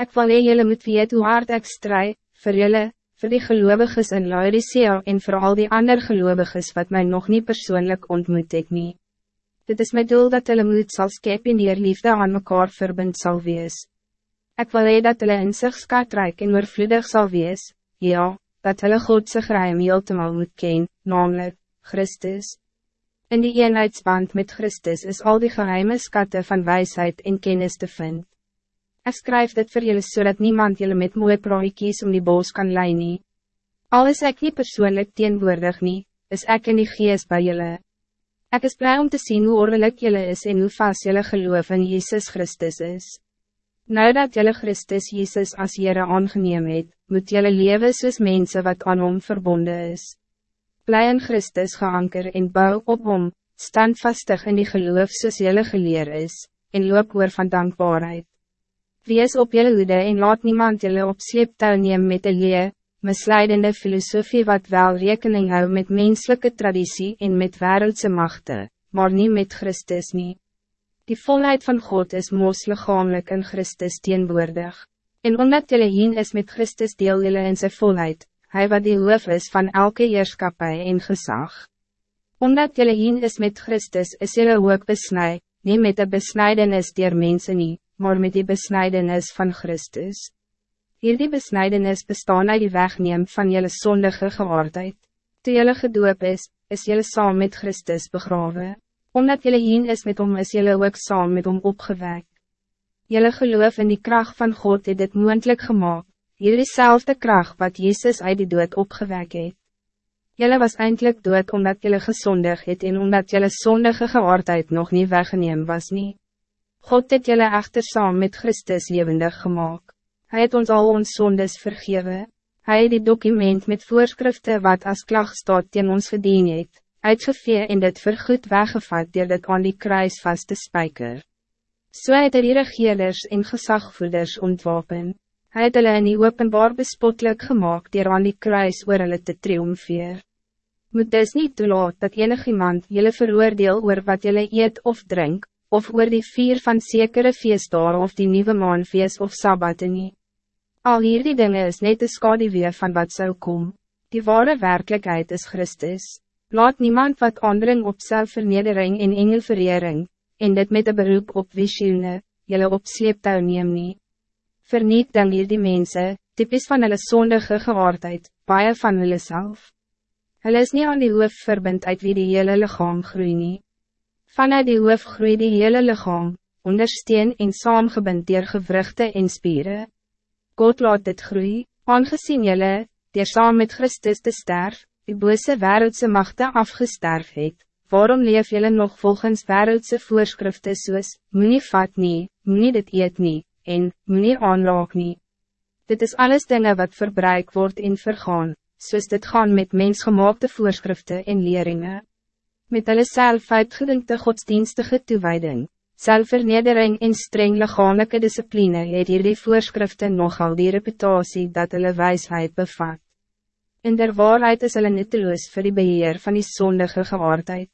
Ik wil jylle moet weet hoe hard ek strijd, vir jylle, vir die geloviges in Laodicea en voor al die ander geloviges wat mij nog niet persoonlijk ontmoet ek nie. Dit is mijn doel dat hulle moed sal skep en die liefde aan mekaar verbind sal wees. Ek wil hee dat hulle in sig skatrijk en oorvloedig sal wees, ja, dat hulle Godse geheim heeltemal moet ken, namelijk, Christus. In die eenheidsband met Christus is al die geheime skatten van wijsheid en kennis te vinden. Ik schrijf dit voor jullie zodat so niemand jullie met mooie praatjes om die boos kan leiden. Al is ik niet persoonlijk teenwoordig niet, is ik in die geest bij jullie. Ik is blij om te zien hoe ordelijk jullie is en hoe vast jullie geloof in Jezus Christus is. Nou dat jullie Christus Jezus als Jere aangeneem het, moet jullie leven soos mensen wat aan hom verbonden is. Blij in Christus geanker en bouw op hom, standvastig in die geloof soos jullie geleer is, en loop oor van dankbaarheid. Wees op jullie hoede en laat niemand jullie op sleeptouw neem met de leer, misleidende filosofie wat wel rekening hou met menselijke traditie en met wereldse machten, maar niet met Christus niet. Die volheid van God is moos lichamelijk in Christus teenwoordig. En omdat jullie heen is met Christus deel jullie in zijn volheid, hij wat die hoof is van elke heerskapie en gezag. Omdat jullie heen is met Christus is jullie ook besnij, niet met de besnijdenis der mensen niet maar met die besnijdenis van Christus. Hier die besnijdenis bestaan uit die wegneem van jelle zondige gewaardheid. Toe jelle gedoop is, is jelle saam met Christus begraven. Omdat jelle heen is met hom, is jelle ook saam met hom opgewek. Jelle geloof in die kracht van God het dit moendlik gemaakt. Hier diezelfde kracht wat Jezus uit die dood opgewek het. Jelle was eindelijk dood omdat jelle gezondig het en omdat jelle zondige gewaardheid nog niet weggeneem was niet. God het jullie echter saam met Christus levendig gemaakt. Hij het ons al ons zondes vergeven. Hij het die document met voorschriften wat als klacht staat in ons gedien het, uitgevee en dit vergoed weggevat door dit aan die kruis vast te spijker. So het er die regeerders en gezagvoerders ontwapen. Hij het hulle in die openbaar bespotelijk gemaakt door aan die kruis oor hulle te triomfeer. Moet dus niet toelaat dat enig iemand jullie veroordeel oor wat jullie eet of drink, of oor die vier van zekere feestdagen of die nieuwe maanfeest of sabbate nie. Al hierdie dinge is net de skadewee van wat zou kom. Die ware werkelijkheid is Christus. Laat niemand wat anderen op zelfvernedering en engelverering, en dit met een beroep op visioene, jylle op sleeptouw neem nie. Verniet dan hier die mense, typisch van hulle sondige gewaardheid, baie van hulle self. Hulle is nie aan die hoof verbind uit wie die hele lichaam groei nie. Vanuit die hoof groei die hele lichaam, ondersteun en saamgebind dier gewrugte en spieren. God laat dit groei, aangezien jylle, dier saam met Christus te sterf, die bose wereldse machte afgesterf het, waarom leef jylle nog volgens wereldse voorschriften soos, moet nie vat nie, moet nie dit eet nie, en, moet nie aanraak nie. Dit is alles dingen wat verbruik wordt in vergaan, soos dit gaan met mensgemaakte voorschriften en leringen met hulle self uitgedinkte godsdienstige toewijding, selfvernedering en streng lichamelijke discipline het hier die voorschriften nogal die reputatie dat hulle wijsheid bevat. In der waarheid is hulle nutteloos vir die beheer van die zondige gewaardheid.